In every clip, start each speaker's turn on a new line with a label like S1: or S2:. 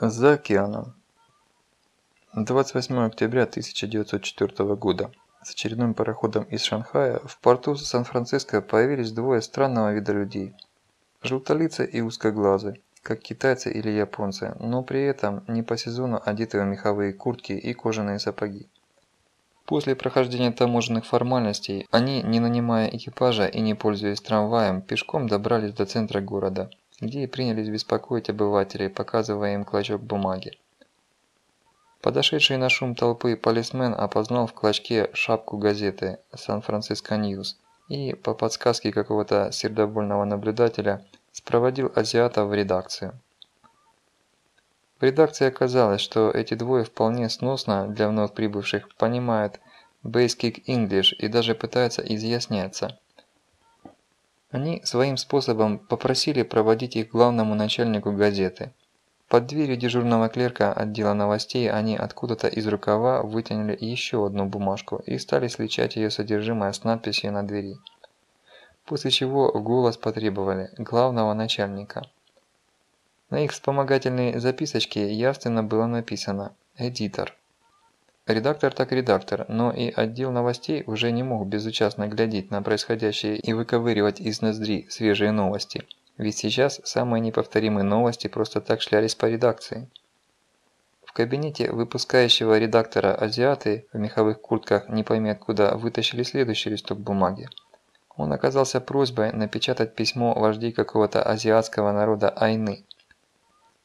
S1: За океаном. 28 октября 1904 года. С очередным пароходом из Шанхая в порту Сан-Франциско появились двое странного вида людей. Желтолицы и узкоглазые, как китайцы или японцы, но при этом не по сезону одетые в меховые куртки и кожаные сапоги. После прохождения таможенных формальностей, они, не нанимая экипажа и не пользуясь трамваем, пешком добрались до центра города – где и принялись беспокоить обывателей, показывая им клочок бумаги. Подошедший на шум толпы полисмен опознал в клочке шапку газеты «Сан-Франциско Ньюс» и, по подсказке какого-то сердобольного наблюдателя, спроводил азиата в редакцию. В редакции оказалось, что эти двое вполне сносно для вновь прибывших понимают Basic English и даже пытаются изъясняться. Они своим способом попросили проводить их главному начальнику газеты. Под дверью дежурного клерка отдела новостей они откуда-то из рукава вытянули еще одну бумажку и стали сличать ее содержимое с надписью на двери. После чего голос потребовали главного начальника. На их вспомогательной записочке явственно было написано «Эдитор». Редактор так редактор, но и отдел новостей уже не мог безучастно глядеть на происходящее и выковыривать из ноздри свежие новости. Ведь сейчас самые неповторимые новости просто так шлялись по редакции. В кабинете выпускающего редактора азиаты в меховых куртках не пойми откуда вытащили следующий листок бумаги. Он оказался просьбой напечатать письмо вождей какого-то азиатского народа Айны.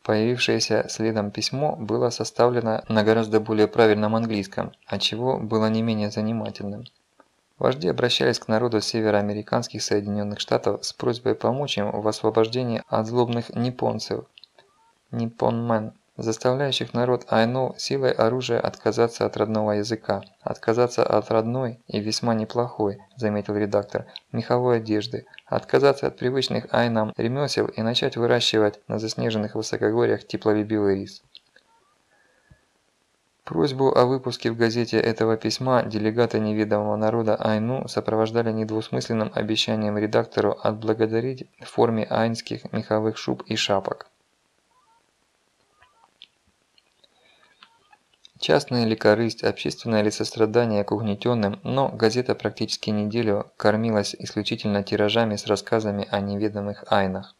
S1: Появившееся следом письмо было составлено на гораздо более правильном английском, отчего было не менее занимательным. Вожди обращались к народу североамериканских Соединенных Штатов с просьбой помочь им в освобождении от злобных ниппонцев. Ниппонмен заставляющих народ Айну силой оружия отказаться от родного языка, отказаться от родной и весьма неплохой, заметил редактор, меховой одежды, отказаться от привычных айнам ремесел и начать выращивать на заснеженных высокогорьях теплолюбивый рис. Просьбу о выпуске в газете этого письма делегаты неведомого народа Айну сопровождали недвусмысленным обещанием редактору отблагодарить в форме айнских меховых шуб и шапок. Частная ли корысть, общественное ли сострадание к угнетенным, но газета практически неделю кормилась исключительно тиражами с рассказами о неведомых айнах.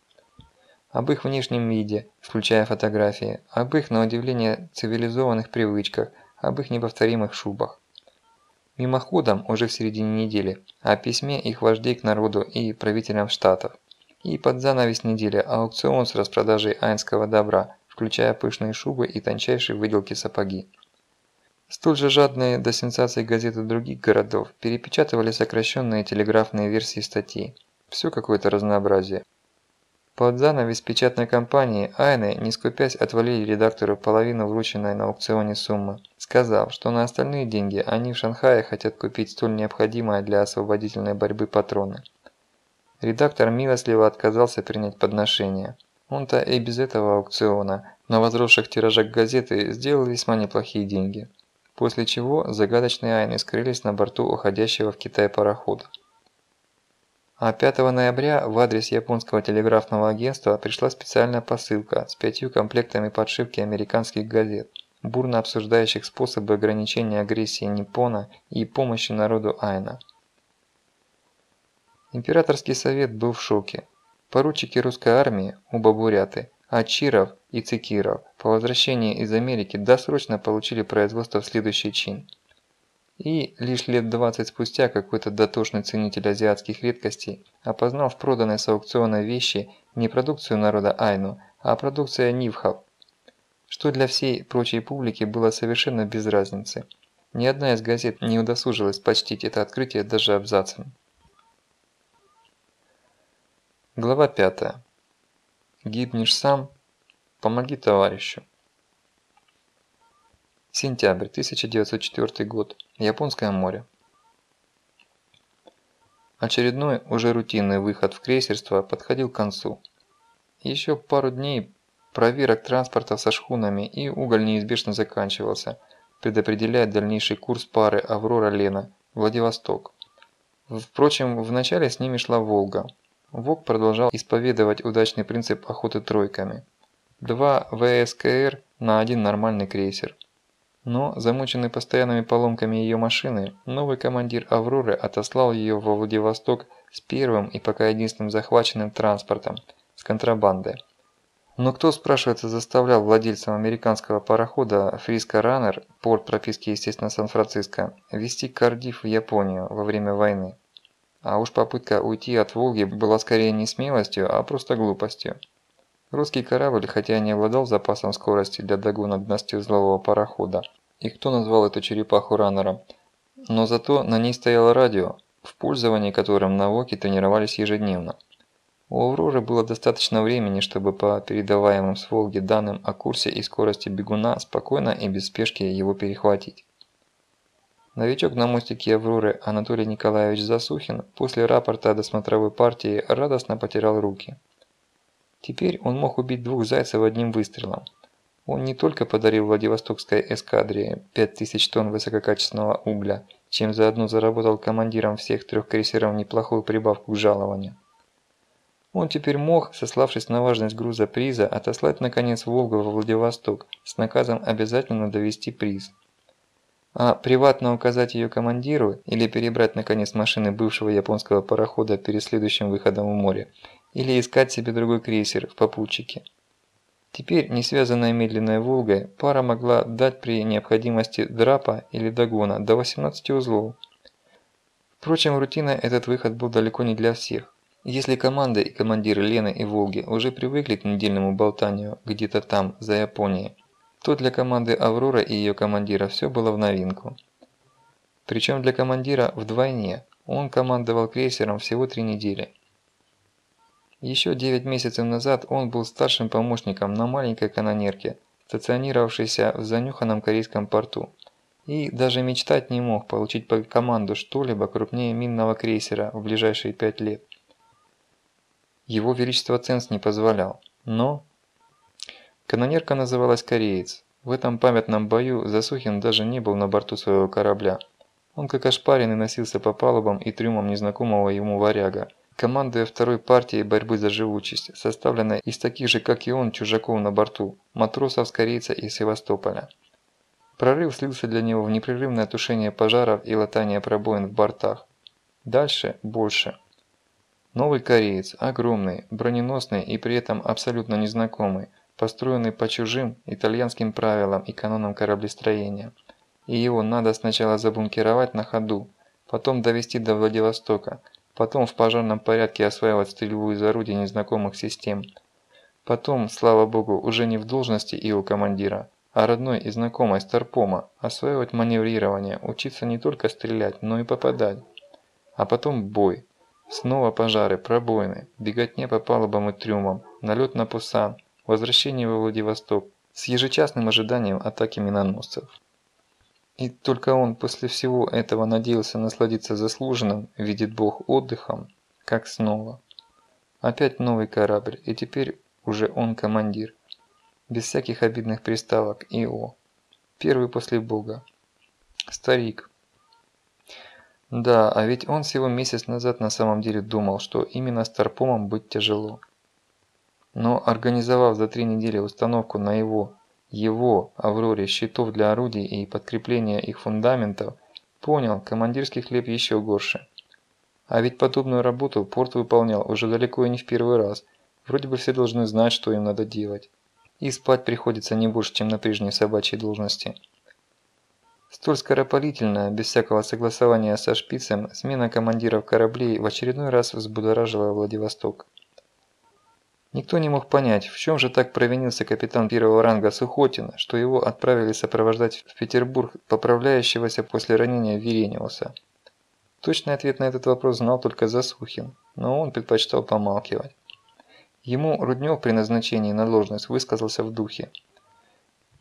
S1: Об их внешнем виде, включая фотографии, об их, на удивление, цивилизованных привычках, об их неповторимых шубах. Мимоходом, уже в середине недели, о письме их вождей к народу и правителям штатов. И под занавес недели аукцион с распродажей айнского добра, включая пышные шубы и тончайшие выделки сапоги. Столь же жадные до сенсаций газеты других городов перепечатывали сокращенные телеграфные версии статей. Все какое-то разнообразие. Под занавес печатной компании Айны, не скупясь, отвалили редактору половину врученной на аукционе суммы, сказав, что на остальные деньги они в Шанхае хотят купить столь необходимое для освободительной борьбы патроны. Редактор милостливо отказался принять подношение. Он-то и без этого аукциона на возросших тиражах газеты сделал весьма неплохие деньги после чего загадочные айны скрылись на борту уходящего в Китай парохода. А 5 ноября в адрес японского телеграфного агентства пришла специальная посылка с пятью комплектами подшивки американских газет, бурно обсуждающих способы ограничения агрессии Ниппона и помощи народу Айна. Императорский совет был в шоке. Поручики русской армии, оба буряты, Ачиров и Цикиров по возвращении из Америки досрочно получили производство в следующий чин. И лишь лет 20 спустя какой-то дотошный ценитель азиатских редкостей опознал в проданной с аукциона вещи не продукцию народа Айну, а продукция Нивхов, что для всей прочей публики было совершенно без разницы. Ни одна из газет не удосужилась почтить это открытие даже абзацем. Глава 5. Гибнешь сам? Помоги товарищу. Сентябрь 1904 год. Японское море. Очередной, уже рутинный выход в крейсерство подходил к концу. Еще пару дней проверок транспорта со шхунами и уголь неизбежно заканчивался, предопределяя дальнейший курс пары Аврора-Лена, Владивосток. Впрочем, вначале с ними шла Волга, Вог продолжал исповедовать удачный принцип охоты тройками. два ВСКР на один нормальный крейсер. Но, замученный постоянными поломками ее машины, новый командир «Авроры» отослал ее во Владивосток с первым и пока единственным захваченным транспортом – с контрабандой. Но кто, спрашивается, заставлял владельцам американского парохода «Фриско Раннер», порт прописки, естественно, Сан-Франциско, вести Кардиф в Японию во время войны? А уж попытка уйти от Волги была скорее не смелостью, а просто глупостью. Русский корабль, хотя и не обладал запасом скорости для догона 12-узлового парохода, и кто назвал эту черепаху раннером, но зато на ней стояло радио, в пользовании которым навоки тренировались ежедневно. У Авроры было достаточно времени, чтобы по передаваемым с Волги данным о курсе и скорости бегуна спокойно и без спешки его перехватить. Новичок на мостике Авроры Анатолий Николаевич Засухин после рапорта о досмотровой партии радостно потерял руки. Теперь он мог убить двух зайцев одним выстрелом. Он не только подарил Владивостокской эскадре 5000 тонн высококачественного угля, чем заодно заработал командирам всех трех крейсеров неплохую прибавку к жалованию. Он теперь мог, сославшись на важность груза приза, отослать наконец Волгу во Владивосток с наказом обязательно довести приз. А приватно указать ее командиру или перебрать наконец машины бывшего японского парохода перед следующим выходом в море – или искать себе другой крейсер в попутчике. Теперь, не связанная медленной «Волгой», пара могла дать при необходимости драпа или догона до 18 узлов. Впрочем, рутиной этот выход был далеко не для всех. Если команда и командиры Лены и Волги уже привыкли к недельному болтанию где-то там, за Японией, то для команды Аврора и ее командира все было в новинку. Причем для командира вдвойне. Он командовал крейсером всего три недели. Еще 9 месяцев назад он был старшим помощником на маленькой канонерке, стационировавшейся в занюханном корейском порту. И даже мечтать не мог получить по команду что-либо крупнее минного крейсера в ближайшие 5 лет. Его Величество Ценс не позволял. Но... Канонерка называлась «Кореец». В этом памятном бою Засухин даже не был на борту своего корабля. Он как ошпаренный носился по палубам и трюмам незнакомого ему варяга, командуя второй партией борьбы за живучесть, составленной из таких же, как и он, чужаков на борту, матросов с корейца и Севастополя. Прорыв слился для него в непрерывное тушение пожаров и латание пробоин в бортах. Дальше – больше. Новый кореец, огромный, броненосный и при этом абсолютно незнакомый, построенный по чужим итальянским правилам и канонам кораблестроения. И его надо сначала забункировать на ходу, потом довести до Владивостока – Потом в пожарном порядке осваивать стрельбу из орудий незнакомых систем. Потом, слава богу, уже не в должности ИО командира, а родной и знакомой Старпома, осваивать маневрирование, учиться не только стрелять, но и попадать. А потом бой. Снова пожары, пробоины, беготня по палубам и трюмам, налет на Пусан, возвращение во Владивосток с ежечасным ожиданием атаки миноносцев. И только он после всего этого надеялся насладиться заслуженным, видит Бог, отдыхом, как снова. Опять новый корабль, и теперь уже он командир. Без всяких обидных приставок ИО. Первый после Бога. Старик. Да, а ведь он всего месяц назад на самом деле думал, что именно Старпомом быть тяжело. Но организовав за три недели установку на его его, Авроре, щитов для орудий и подкрепления их фундаментов, понял, командирский хлеб еще горше. А ведь подобную работу Порт выполнял уже далеко и не в первый раз. Вроде бы все должны знать, что им надо делать. И спать приходится не больше, чем на прежней собачьей должности. Столь скоропалительная, без всякого согласования со шпицем, смена командиров кораблей в очередной раз взбудоражила Владивосток. Никто не мог понять, в чем же так провинился капитан первого ранга Сухотина, что его отправили сопровождать в Петербург поправляющегося после ранения Верениуса. Точный ответ на этот вопрос знал только Засухин, но он предпочитал помалкивать. Ему Руднев при назначении на должность высказался в духе.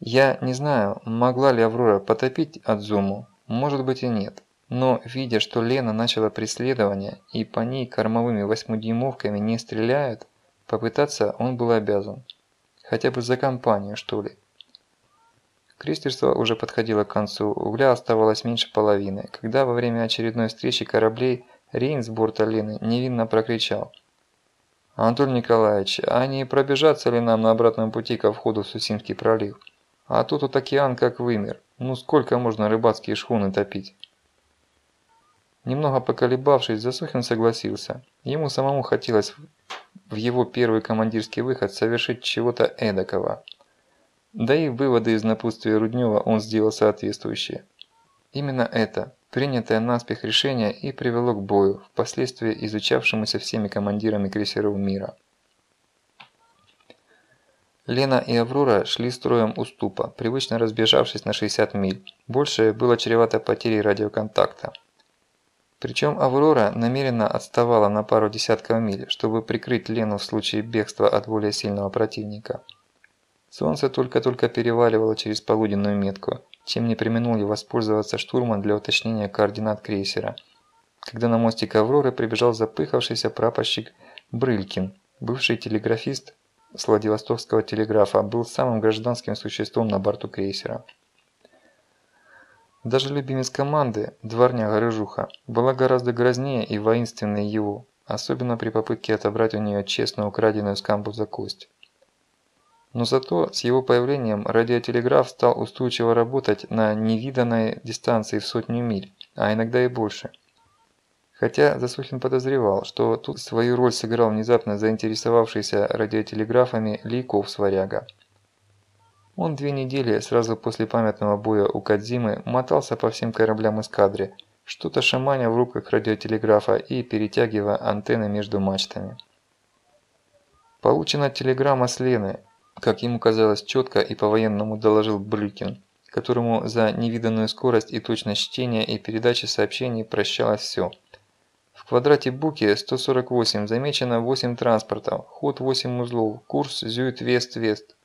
S1: «Я не знаю, могла ли Аврора потопить Адзуму, может быть и нет. Но, видя, что Лена начала преследование и по ней кормовыми восьмидюймовками не стреляют, Попытаться он был обязан. Хотя бы за компанию, что ли. Крестьерство уже подходило к концу, угля оставалось меньше половины, когда во время очередной встречи кораблей Рейн с борта Лены невинно прокричал. Анатолий Николаевич, а не пробежаться ли нам на обратном пути ко входу в Сусинский пролив? А тут вот океан как вымер. Ну сколько можно рыбацкие шхуны топить? Немного поколебавшись, Засухин согласился. Ему самому хотелось в его первый командирский выход совершить чего-то эдакого. Да и выводы из напутствия Руднева он сделал соответствующие. Именно это, принятое наспех решение и привело к бою, впоследствии изучавшемуся всеми командирами крейсеров мира. Лена и Аврора шли строем уступа, привычно разбежавшись на 60 миль. Большее было чревато потерей радиоконтакта. Причем Аврора намеренно отставала на пару десятков миль, чтобы прикрыть Лену в случае бегства от более сильного противника. Солнце только-только переваливало через полуденную метку, чем не применул и воспользоваться штурман для уточнения координат крейсера. Когда на мостик Авроры прибежал запыхавшийся прапорщик Брылькин, бывший телеграфист с Владивостокского телеграфа, был самым гражданским существом на борту крейсера. Даже любимец команды, дворняга Рыжуха, была гораздо грознее и воинственнее его, особенно при попытке отобрать у нее честно украденную с камбуза кость. Но зато с его появлением радиотелеграф стал устойчиво работать на невиданной дистанции в сотню миль, а иногда и больше. Хотя Засухин подозревал, что тут свою роль сыграл внезапно заинтересовавшийся радиотелеграфами Лейков с варяга. Он две недели сразу после памятного боя у Кадзимы мотался по всем кораблям эскадры, что-то шаманя в руках радиотелеграфа и перетягивая антенны между мачтами. Получена телеграмма с Лены, как ему казалось четко и по-военному доложил Брюкин, которому за невиданную скорость и точность чтения и передачи сообщений прощалось все. В квадрате Буки 148 замечено 8 транспортов, ход 8 узлов, курс Зюит-Вест-Вест.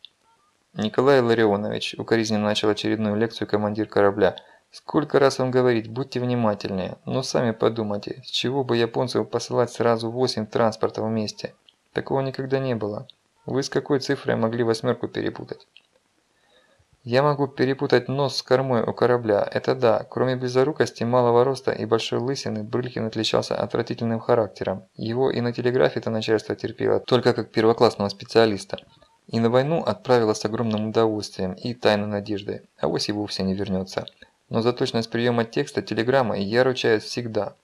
S1: «Николай Ларионович», – укоризненно начал очередную лекцию командир корабля, – «сколько раз вам говорить, будьте внимательнее, но сами подумайте, с чего бы японцев посылать сразу восемь транспортов вместе? Такого никогда не было. Вы с какой цифрой могли восьмерку перепутать?» «Я могу перепутать нос с кормой у корабля, это да. Кроме близорукости, малого роста и большой лысины, Брылькин отличался отвратительным характером. Его и на телеграфе-то начальство терпело, только как первоклассного специалиста. И на войну отправила с огромным удовольствием и тайной надеждой, а вось и вовсе не вернется. Но за точность приема текста телеграммы я ручаюсь всегда.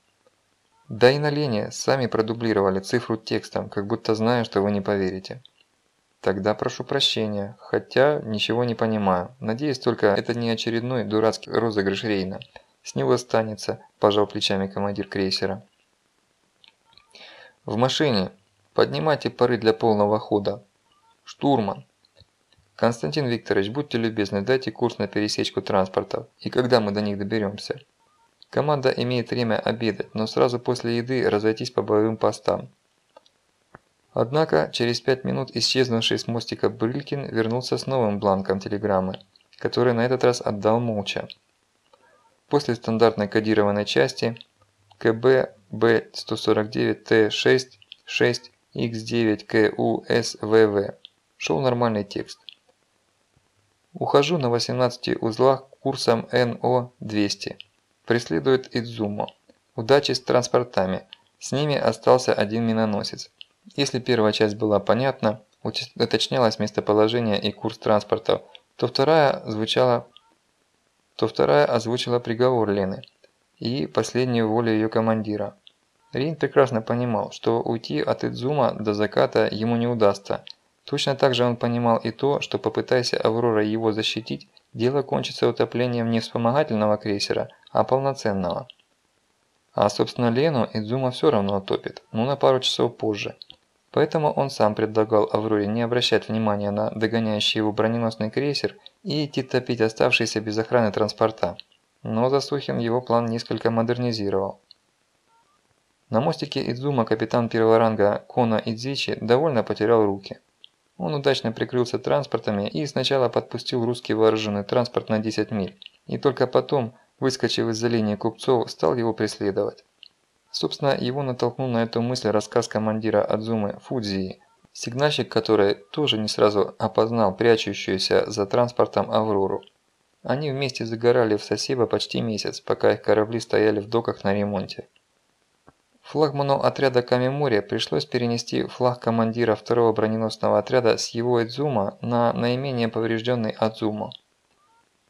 S1: Да и на Лене сами продублировали цифру текстом, как будто зная, что вы не поверите. Тогда прошу прощения, хотя ничего не понимаю. Надеюсь только, это не очередной дурацкий розыгрыш Рейна. С него останется, пожал плечами командир крейсера. В машине. Поднимайте пары для полного хода. Штурман. Константин Викторович, будьте любезны, дайте курс на пересечку транспортов. И когда мы до них доберемся? Команда имеет время обедать, но сразу после еды разойтись по боевым постам. Однако, через пять минут исчезнувший с мостика Брылькин вернулся с новым бланком телеграммы, который на этот раз отдал молча. После стандартной кодированной части КБ Б149Т6 6 X9 КУ СВВ шел нормальный текст. Ухожу на 18 узлах курсом НО-200. Преследует Идзумо. Удачи с транспортами. С ними остался один миноносец. Если первая часть была понятна, уточнялось местоположение и курс транспортов, то вторая звучала, то вторая озвучила приговор Лены и последнюю волю ее командира. Рин прекрасно понимал, что уйти от Идзума до заката ему не удастся – Точно так же он понимал и то, что попытайся Аврора его защитить, дело кончится утоплением не вспомогательного крейсера, а полноценного. А собственно Лену Идзума все равно утопит, но на пару часов позже. Поэтому он сам предлагал Авроре не обращать внимания на догоняющий его броненосный крейсер и идти топить оставшиеся без охраны транспорта. Но Засухин его план несколько модернизировал. На мостике Идзума капитан первого ранга Кона Идзичи довольно потерял руки. Он удачно прикрылся транспортами и сначала подпустил русский вооруженный транспорт на 10 миль, и только потом, выскочив из-за линии купцов, стал его преследовать. Собственно, его натолкнул на эту мысль рассказ командира Адзумы Фудзии, сигнальщик которой тоже не сразу опознал прячущуюся за транспортом Аврору. Они вместе загорали в Сосебо почти месяц, пока их корабли стояли в доках на ремонте. Флагману отряда Камимори пришлось перенести флаг командира второго броненосного отряда с его Эдзума на наименее поврежденный Адзума.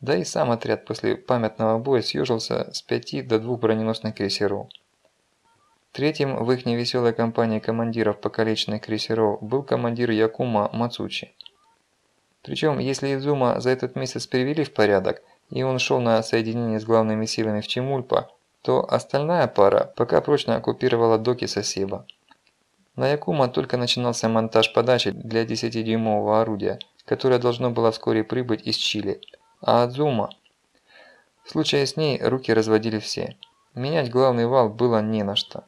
S1: Да и сам отряд после памятного боя съежился с 5 до 2 броненосных крейсеров. Третьим в их невеселой компании командиров покалеченных крейсеров был командир Якума Мацучи. Причем, если Идзума за этот месяц привели в порядок, и он шел на соединение с главными силами в Чемульпа, то остальная пара пока прочно оккупировала доки Сосеба. На Якума только начинался монтаж подачи для 10-дюймового орудия, которое должно было вскоре прибыть из Чили, а Адзума... В случае с ней руки разводили все. Менять главный вал было не на что.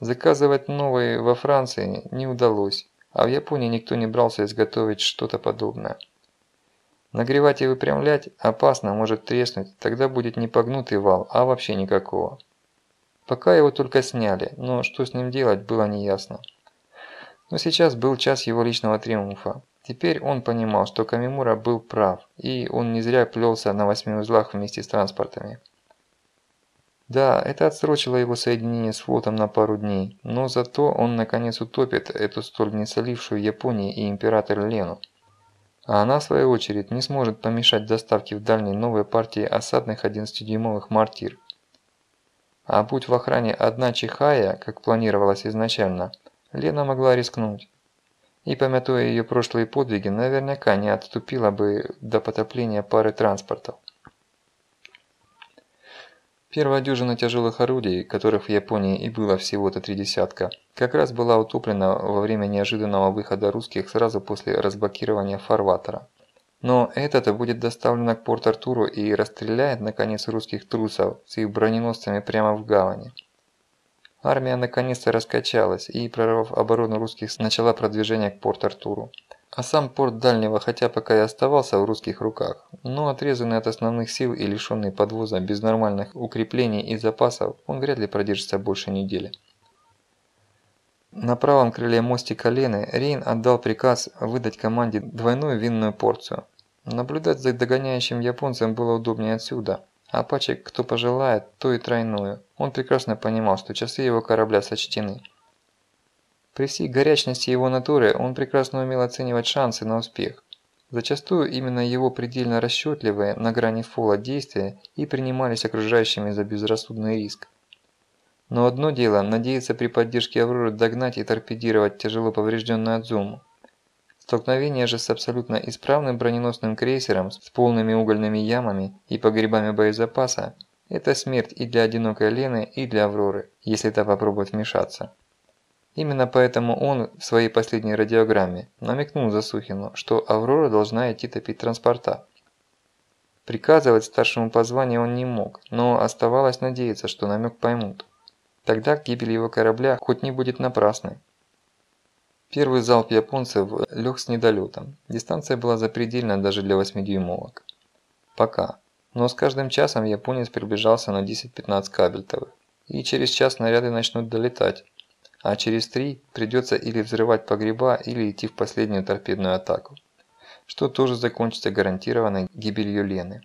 S1: Заказывать новые во Франции не удалось, а в Японии никто не брался изготовить что-то подобное. Нагревать и выпрямлять опасно, может треснуть, тогда будет не погнутый вал, а вообще никакого. Пока его только сняли, но что с ним делать было неясно. Но сейчас был час его личного триумфа. Теперь он понимал, что Камимура был прав, и он не зря плелся на восьми узлах вместе с транспортами. Да, это отсрочило его соединение с флотом на пару дней, но зато он наконец утопит эту столь не солившую Японии и император Лену а она в свою очередь не сможет помешать доставке в дальней новой партии осадных 11-дюймовых мортир. А будь в охране одна Чихая, как планировалось изначально, Лена могла рискнуть. И помятуя ее прошлые подвиги, наверняка не отступила бы до потопления пары транспортов. Первая дюжина тяжелых орудий, которых в Японии и было всего-то три десятка, как раз была утоплена во время неожиданного выхода русских сразу после разблокирования фарватера. Но этот будет доставлен к Порт-Артуру и расстреляет наконец русских трусов с их броненосцами прямо в гавани. Армия наконец-то раскачалась и, прорвав оборону русских, начала продвижение к Порт-Артуру. А сам порт Дальнего хотя пока и оставался в русских руках, но отрезанный от основных сил и лишенный подвоза без нормальных укреплений и запасов, он вряд ли продержится больше недели. На правом крыле мостика Лены Рейн отдал приказ выдать команде двойную винную порцию. Наблюдать за догоняющим японцем было удобнее отсюда, а пачек кто пожелает, то и тройную. Он прекрасно понимал, что часы его корабля сочтены. При всей горячности его натуры он прекрасно умел оценивать шансы на успех. Зачастую именно его предельно расчетливые, на грани фола действия и принимались окружающими за безрассудный риск. Но одно дело – надеяться при поддержке Авроры догнать и торпедировать тяжело поврежденную Адзуму. Столкновение же с абсолютно исправным броненосным крейсером с полными угольными ямами и погребами боезапаса – это смерть и для одинокой Лены, и для Авроры, если та попробует вмешаться. Именно поэтому он в своей последней радиограмме намекнул Засухину, что Аврора должна идти топить транспорта. Приказывать старшему по званию он не мог, но оставалось надеяться, что намек поймут. Тогда гибель его корабля хоть не будет напрасной. Первый залп японцев лег с недолетом. Дистанция была запредельна даже для 8-дюймовок. Пока. Но с каждым часом японец приближался на 10-15 кабельтовых. И через час снаряды начнут долетать, а через три придется или взрывать погреба, или идти в последнюю торпедную атаку, что тоже закончится гарантированной гибелью Лены.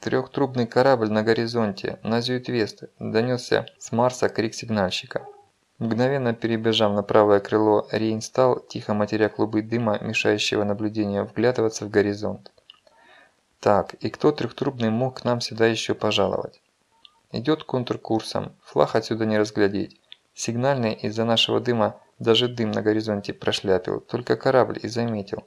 S1: Трехтрубный корабль на горизонте, на Зюитвест, донесся с Марса крик сигнальщика. Мгновенно перебежав на правое крыло, Рейн стал, тихо матеря клубы дыма, мешающего наблюдению, вглядываться в горизонт. Так, и кто трехтрубный мог к нам сюда еще пожаловать? Идет контркурсом, флаг отсюда не разглядеть. Сигнальный из-за нашего дыма даже дым на горизонте прошляпил, только корабль и заметил.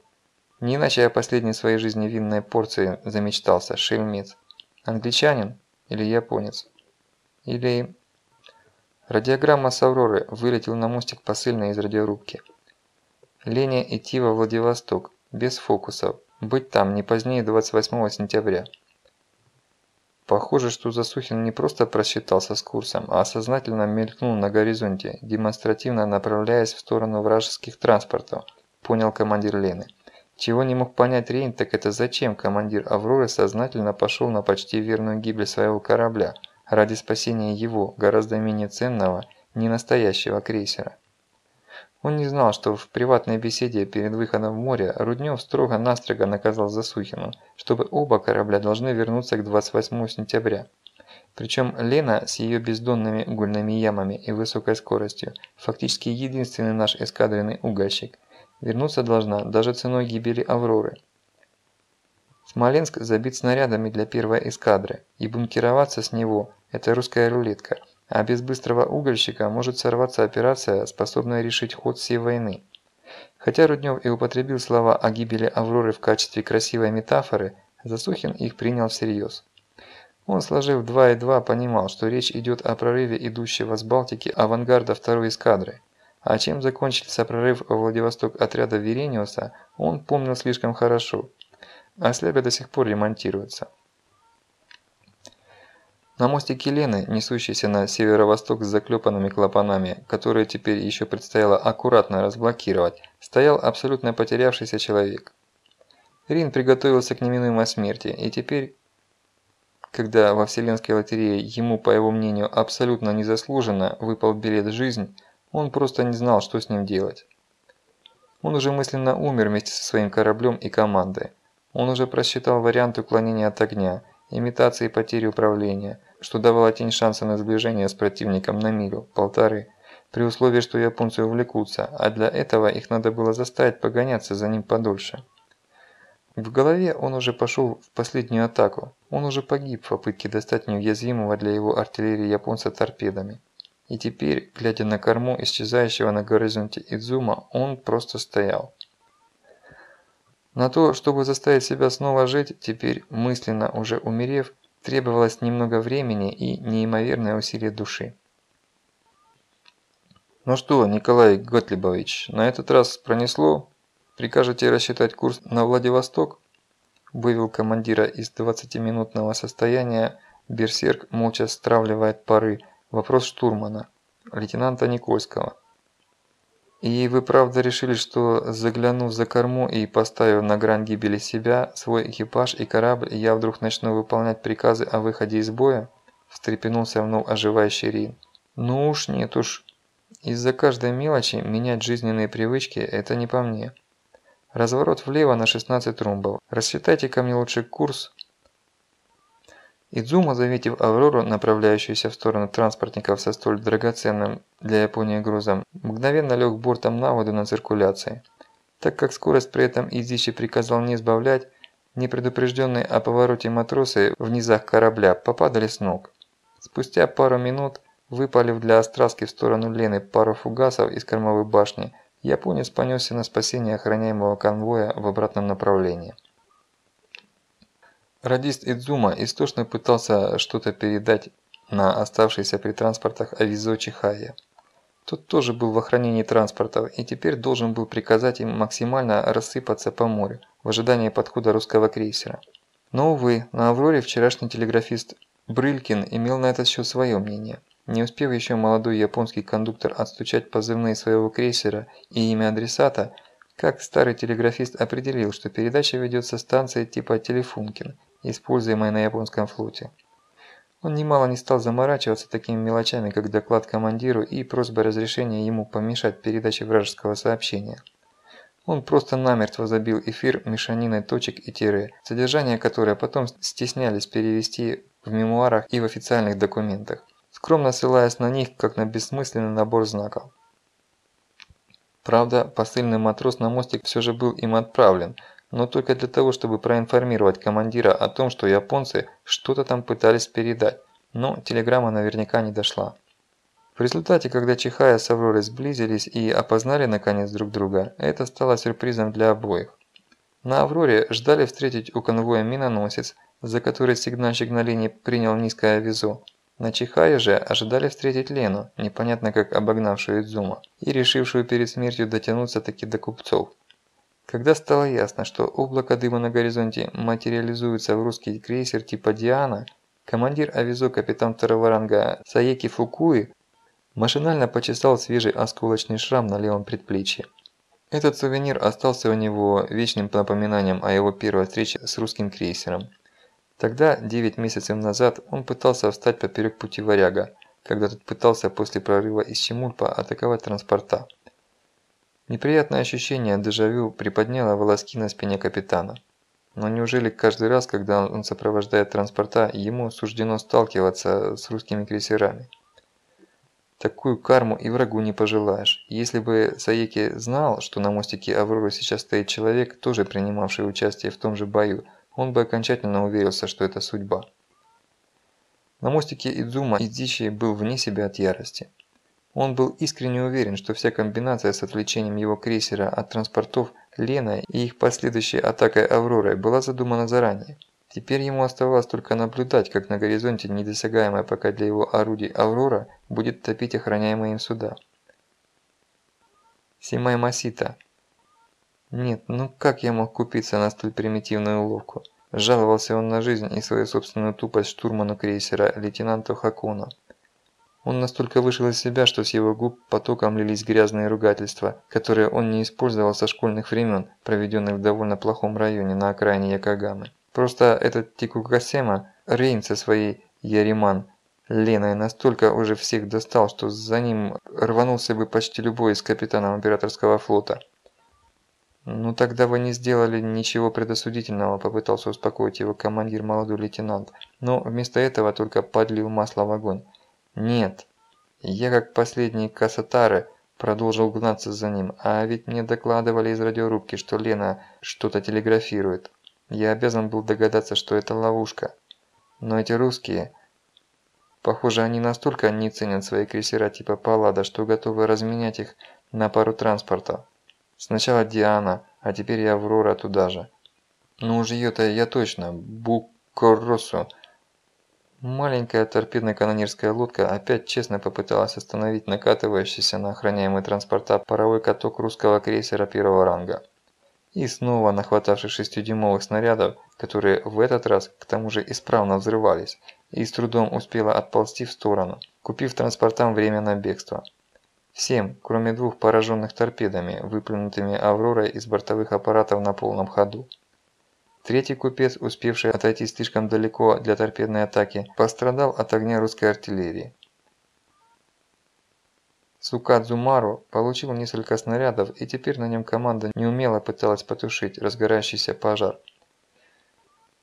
S1: Не иначе я последней своей жизни винной порции замечтался, шельмец. Англичанин или японец? Или... Радиограмма с Авроры вылетел на мостик посыльный из радиорубки. Леня идти во Владивосток, без фокусов, быть там не позднее 28 сентября. Похоже, что Засухин не просто просчитался с курсом, а сознательно мелькнул на горизонте, демонстративно направляясь в сторону вражеских транспортов, понял командир Лены. Чего не мог понять Рейн, так это зачем командир Авроры сознательно пошел на почти верную гибель своего корабля, ради спасения его, гораздо менее ценного, ненастоящего крейсера. Он не знал, что в приватной беседе перед выходом в море Руднев строго-настрого наказал Засухину, чтобы оба корабля должны вернуться к 28 сентября. Причем Лена с ее бездонными угольными ямами и высокой скоростью, фактически единственный наш эскадренный угольщик, вернуться должна даже ценой гибели Авроры. Смоленск забит снарядами для первой эскадры, и бункероваться с него – это русская рулетка, а без быстрого угольщика может сорваться операция, способная решить ход всей войны. Хотя Руднев и употребил слова о гибели Авроры в качестве красивой метафоры, Засухин их принял всерьез. Он, сложив два и два, понимал, что речь идет о прорыве идущего с Балтики авангарда второй эскадры. А чем закончился прорыв в Владивосток отряда Верениуса, он помнил слишком хорошо. А слябя до сих пор ремонтируется. На мостике Лены, несущейся на северо-восток с заклепанными клапанами, которые теперь еще предстояло аккуратно разблокировать, стоял абсолютно потерявшийся человек. Рин приготовился к неминуемой смерти, и теперь, когда во вселенской лотерее ему, по его мнению, абсолютно незаслуженно выпал билет «Жизнь», он просто не знал, что с ним делать. Он уже мысленно умер вместе со своим кораблем и командой. Он уже просчитал вариант уклонения от огня, имитации потери управления, что давало тень шанса на сближение с противником на милю, полторы, при условии, что японцы увлекутся, а для этого их надо было заставить погоняться за ним подольше. В голове он уже пошел в последнюю атаку, он уже погиб в попытке достать неуязвимого для его артиллерии японца торпедами. И теперь, глядя на корму исчезающего на горизонте Идзума, он просто стоял. На то, чтобы заставить себя снова жить, теперь мысленно уже умерев, требовалось немного времени и неимоверное усилие души. «Ну что, Николай Готлибович, на этот раз пронесло? Прикажете рассчитать курс на Владивосток?» Вывел командира из 20-минутного состояния, берсерк молча стравливает пары, вопрос штурмана, лейтенанта Никольского. И вы правда решили, что заглянув за корму и поставив на грань гибели себя, свой экипаж и корабль, я вдруг начну выполнять приказы о выходе из боя? Встрепенулся вновь оживающий Рин. Ну уж нет уж. Из-за каждой мелочи менять жизненные привычки – это не по мне. Разворот влево на 16 румбов. Рассчитайте ко мне лучше курс Идзума, заметив Аврору, направляющуюся в сторону транспортников со столь драгоценным для Японии грузом, мгновенно лег бортом на воду на циркуляции. Так как скорость при этом Изичи приказал не сбавлять, непредупрежденные о повороте матросы в низах корабля попадали с ног. Спустя пару минут, выпалив для остраски в сторону Лены пару фугасов из кормовой башни, японец понесся на спасение охраняемого конвоя в обратном направлении. Радист Идзума истошно пытался что-то передать на оставшийся при транспортах Авизо Чихая. Тот тоже был в охранении транспортов и теперь должен был приказать им максимально рассыпаться по морю в ожидании подхода русского крейсера. Но, увы, на Авроре вчерашний телеграфист Брылькин имел на этот счет свое мнение. Не успев еще молодой японский кондуктор отстучать позывные своего крейсера и имя адресата, как старый телеграфист определил, что передача ведется станции типа «Телефункин», используемой на японском флоте. Он немало не стал заморачиваться такими мелочами, как доклад командиру и просьба разрешения ему помешать передаче вражеского сообщения. Он просто намертво забил эфир мешаниной точек и тире, содержание которое потом стеснялись перевести в мемуарах и в официальных документах, скромно ссылаясь на них, как на бессмысленный набор знаков. Правда, посыльный матрос на мостик все же был им отправлен – но только для того, чтобы проинформировать командира о том, что японцы что-то там пытались передать, но телеграмма наверняка не дошла. В результате, когда Чихая с Авророй сблизились и опознали наконец друг друга, это стало сюрпризом для обоих. На Авроре ждали встретить у конвоя миноносец, за который сигнальщик на линии принял низкое визо. На Чихае же ожидали встретить Лену, непонятно как обогнавшую Идзума, и решившую перед смертью дотянуться таки до купцов. Когда стало ясно, что облако дыма на горизонте материализуется в русский крейсер типа «Диана», командир авизо капитан второго ранга Саеки Фукуи машинально почесал свежий осколочный шрам на левом предплечье. Этот сувенир остался у него вечным напоминанием о его первой встрече с русским крейсером. Тогда, 9 месяцев назад, он пытался встать поперек пути варяга, когда тот пытался после прорыва из Чемульпа атаковать транспорта. Неприятное ощущение дежавю приподняло волоски на спине капитана. Но неужели каждый раз, когда он сопровождает транспорта, ему суждено сталкиваться с русскими крейсерами? Такую карму и врагу не пожелаешь. Если бы Саеки знал, что на мостике Авроры сейчас стоит человек, тоже принимавший участие в том же бою, он бы окончательно уверился, что это судьба. На мостике Идзума Идзичи был вне себя от ярости. Он был искренне уверен, что вся комбинация с отвлечением его крейсера от транспортов Лена и их последующей атакой Авророй была задумана заранее. Теперь ему оставалось только наблюдать, как на горизонте недосягаемая пока для его орудий Аврора будет топить охраняемые им суда. Симай Масита. Нет, ну как я мог купиться на столь примитивную уловку? Жаловался он на жизнь и свою собственную тупость штурману крейсера, лейтенанту Хакуна. Он настолько вышел из себя, что с его губ потоком лились грязные ругательства, которые он не использовал со школьных времен, проведенных в довольно плохом районе на окраине Якогамы. Просто этот Тикукасема, Рейн со своей Яриман, Леной настолько уже всех достал, что за ним рванулся бы почти любой из капитанов императорского флота. «Ну тогда вы не сделали ничего предосудительного», – попытался успокоить его командир молодой лейтенант, но вместо этого только подлил масло в огонь. «Нет, я как последний Касатары продолжил гнаться за ним, а ведь мне докладывали из радиорубки, что Лена что-то телеграфирует. Я обязан был догадаться, что это ловушка. Но эти русские... Похоже, они настолько не ценят свои крейсера типа Паллада, что готовы разменять их на пару транспортов. Сначала Диана, а теперь и Аврора туда же. Ну уж ее-то я точно, Буккоросу. Маленькая торпедно-канонерская лодка опять честно попыталась остановить накатывающийся на охраняемые транспорта паровой каток русского крейсера первого ранга. И снова нахватавшись шестидюймовых снарядов, которые в этот раз к тому же исправно взрывались, и с трудом успела отползти в сторону, купив транспортам время на бегство. Всем, кроме двух пораженных торпедами, выплюнутыми «Авророй» из бортовых аппаратов на полном ходу. Третий купец, успевший отойти слишком далеко для торпедной атаки, пострадал от огня русской артиллерии. Сукадзумару получил несколько снарядов, и теперь на нем команда неумело пыталась потушить разгорающийся пожар.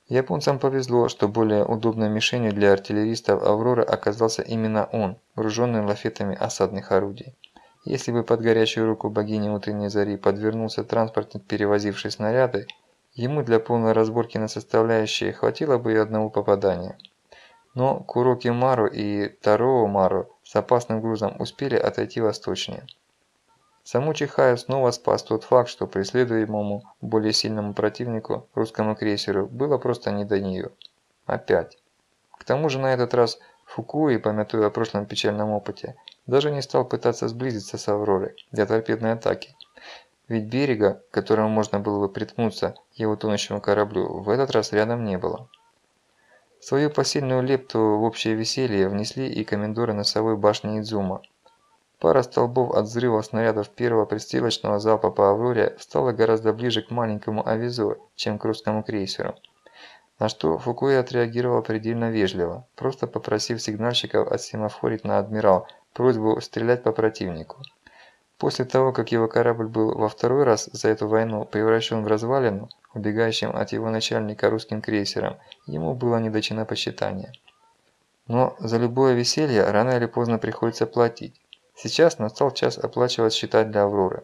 S1: Японцам повезло, что более удобной мишенью для артиллеристов «Авроры» оказался именно он, вооруженный лафетами осадных орудий. Если бы под горячую руку богини утренней зари подвернулся транспортник, перевозивший снаряды, ему для полной разборки на составляющие хватило бы и одного попадания. Но Куроки Мару и Тароу Мару с опасным грузом успели отойти восточнее. Саму Чихаю снова спас тот факт, что преследуемому более сильному противнику, русскому крейсеру, было просто не до нее. Опять. К тому же на этот раз Фукуи, помятуя о прошлом печальном опыте, даже не стал пытаться сблизиться с Авророй для торпедной атаки. Ведь берега, к которому можно было бы приткнуться его тонущему кораблю, в этот раз рядом не было. Свою посильную лепту в общее веселье внесли и комендоры носовой башни Идзума. Пара столбов от взрыва снарядов первого пристрелочного залпа по «Авроре» стала гораздо ближе к маленькому «Авизо», чем к русскому крейсеру. На что Фукуэ отреагировал предельно вежливо, просто попросив сигнальщиков отсемафорить на «Адмирал» просьбу стрелять по противнику. После того, как его корабль был во второй раз за эту войну превращен в развалину, убегающим от его начальника русским крейсером, ему было не до чинопочитания. Но за любое веселье рано или поздно приходится платить. Сейчас настал час оплачивать счета для Авроры.